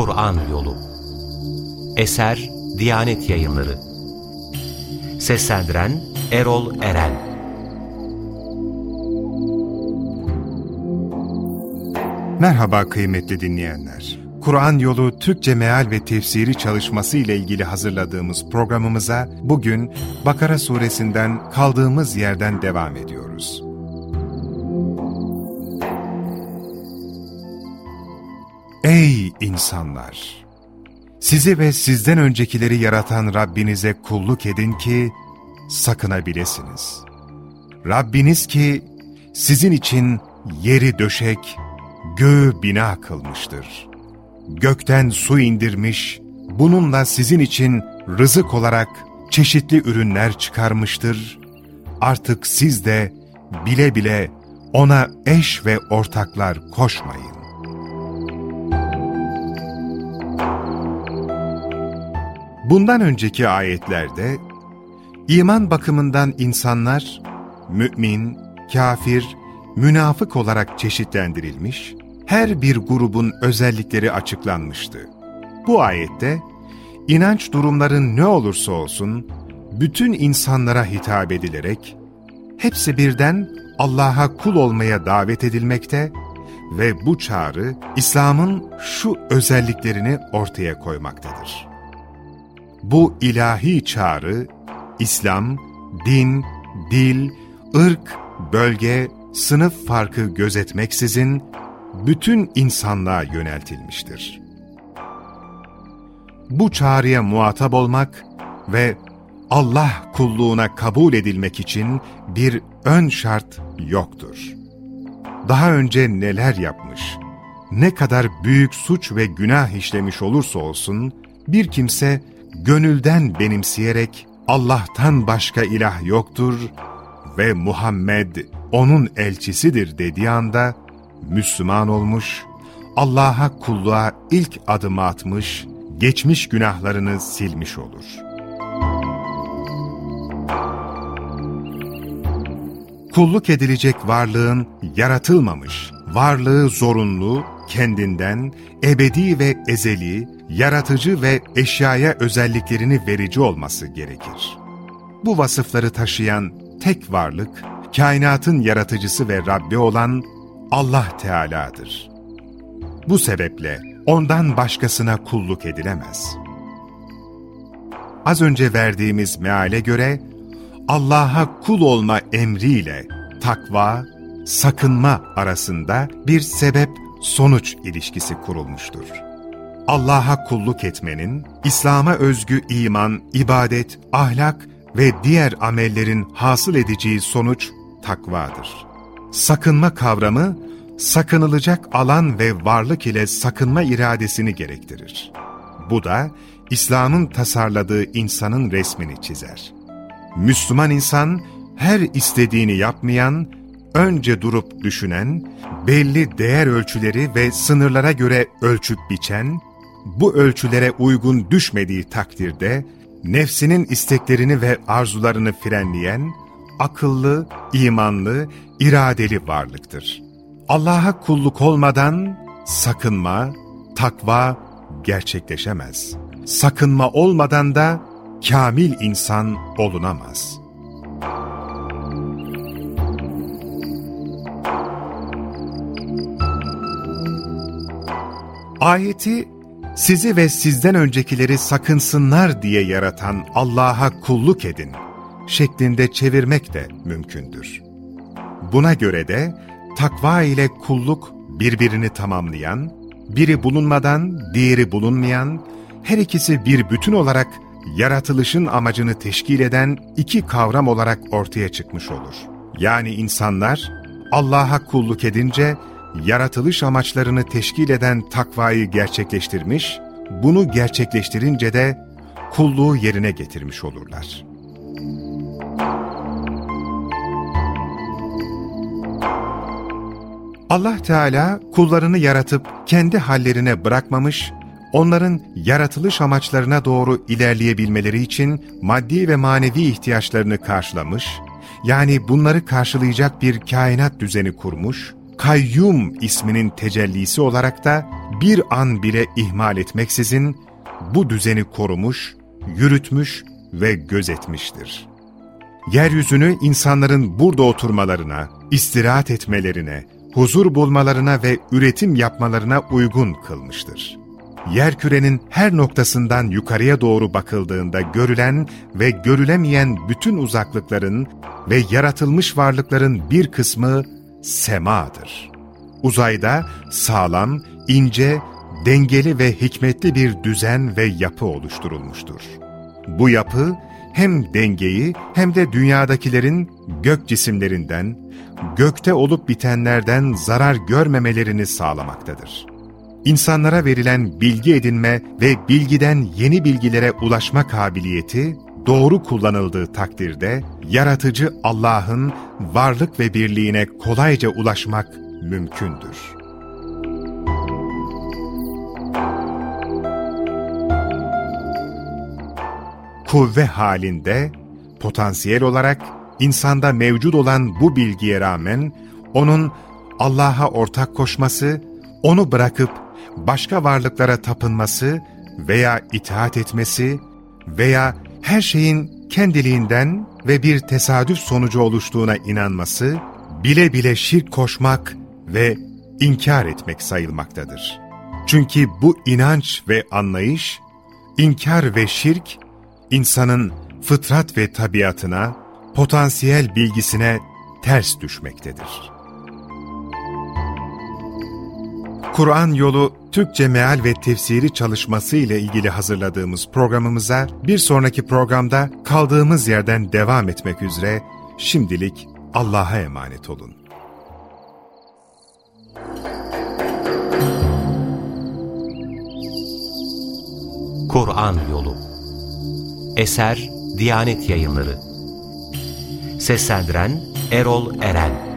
Kur'an Yolu Eser Diyanet Yayınları Seslendiren Erol Eren Merhaba kıymetli dinleyenler. Kur'an Yolu Türkçe Meal ve Tefsiri çalışması ile ilgili hazırladığımız programımıza bugün Bakara suresinden kaldığımız yerden devam ediyoruz. Ey insanlar! Sizi ve sizden öncekileri yaratan Rabbinize kulluk edin ki sakınabilirsiniz. Rabbiniz ki sizin için yeri döşek, göğü bina kılmıştır. Gökten su indirmiş, bununla sizin için rızık olarak çeşitli ürünler çıkarmıştır. Artık siz de bile bile ona eş ve ortaklar koşmayın. Bundan önceki ayetlerde iman bakımından insanlar mümin, kafir, münafık olarak çeşitlendirilmiş, her bir grubun özellikleri açıklanmıştı. Bu ayette inanç durumların ne olursa olsun bütün insanlara hitap edilerek hepsi birden Allah'a kul olmaya davet edilmekte ve bu çağrı İslam'ın şu özelliklerini ortaya koymaktadır. Bu ilahi çağrı, İslam, din, dil, ırk, bölge, sınıf farkı gözetmeksizin bütün insanlığa yöneltilmiştir. Bu çağrıya muhatap olmak ve Allah kulluğuna kabul edilmek için bir ön şart yoktur. Daha önce neler yapmış, ne kadar büyük suç ve günah işlemiş olursa olsun, bir kimse gönülden benimseyerek Allah'tan başka ilah yoktur ve Muhammed onun elçisidir dediği anda Müslüman olmuş, Allah'a kulluğa ilk adımı atmış, geçmiş günahlarını silmiş olur. Kulluk edilecek varlığın yaratılmamış, varlığı zorunlu, kendinden, ebedi ve ezeli, yaratıcı ve eşyaya özelliklerini verici olması gerekir. Bu vasıfları taşıyan tek varlık, kainatın yaratıcısı ve Rabbi olan Allah Teala'dır. Bu sebeple ondan başkasına kulluk edilemez. Az önce verdiğimiz meale göre, Allah'a kul olma emriyle takva, sakınma arasında bir sebep-sonuç ilişkisi kurulmuştur. Allah'a kulluk etmenin, İslam'a özgü iman, ibadet, ahlak ve diğer amellerin hasıl edeceği sonuç takvadır. Sakınma kavramı, sakınılacak alan ve varlık ile sakınma iradesini gerektirir. Bu da İslam'ın tasarladığı insanın resmini çizer. Müslüman insan, her istediğini yapmayan, önce durup düşünen, belli değer ölçüleri ve sınırlara göre ölçüp biçen, bu ölçülere uygun düşmediği takdirde, nefsinin isteklerini ve arzularını frenleyen, akıllı, imanlı, iradeli varlıktır. Allah'a kulluk olmadan sakınma, takva gerçekleşemez. Sakınma olmadan da kamil insan olunamaz. Ayeti sizi ve sizden öncekileri sakınsınlar diye yaratan Allah'a kulluk edin şeklinde çevirmek de mümkündür. Buna göre de takva ile kulluk birbirini tamamlayan, biri bulunmadan diğeri bulunmayan, her ikisi bir bütün olarak yaratılışın amacını teşkil eden iki kavram olarak ortaya çıkmış olur. Yani insanlar Allah'a kulluk edince yaratılış amaçlarını teşkil eden takvayı gerçekleştirmiş, bunu gerçekleştirince de kulluğu yerine getirmiş olurlar. Allah Teala kullarını yaratıp kendi hallerine bırakmamış, onların yaratılış amaçlarına doğru ilerleyebilmeleri için maddi ve manevi ihtiyaçlarını karşılamış, yani bunları karşılayacak bir kainat düzeni kurmuş, Kayyum isminin tecellisi olarak da bir an bile ihmal etmeksizin bu düzeni korumuş, yürütmüş ve gözetmiştir. Yeryüzünü insanların burada oturmalarına, istirahat etmelerine, huzur bulmalarına ve üretim yapmalarına uygun kılmıştır. Yerkürenin her noktasından yukarıya doğru bakıldığında görülen ve görülemeyen bütün uzaklıkların ve yaratılmış varlıkların bir kısmı semadır. Uzayda sağlam, ince, dengeli ve hikmetli bir düzen ve yapı oluşturulmuştur. Bu yapı hem dengeyi hem de dünyadakilerin gök cisimlerinden, gökte olup bitenlerden zarar görmemelerini sağlamaktadır. İnsanlara verilen bilgi edinme ve bilgiden yeni bilgilere ulaşma kabiliyeti, doğru kullanıldığı takdirde yaratıcı Allah'ın varlık ve birliğine kolayca ulaşmak mümkündür. Kuvve halinde, potansiyel olarak insanda mevcut olan bu bilgiye rağmen onun Allah'a ortak koşması, onu bırakıp başka varlıklara tapınması veya itaat etmesi veya her şeyin kendiliğinden ve bir tesadüf sonucu oluştuğuna inanması, bile bile şirk koşmak ve inkar etmek sayılmaktadır. Çünkü bu inanç ve anlayış, inkar ve şirk, insanın fıtrat ve tabiatına, potansiyel bilgisine ters düşmektedir. Kur'an yolu Türkçe meal ve tefsiri çalışması ile ilgili hazırladığımız programımıza bir sonraki programda kaldığımız yerden devam etmek üzere. Şimdilik Allah'a emanet olun. Kur'an Yolu. Eser Diyanet Yayınları. Seslendiren Erol Eren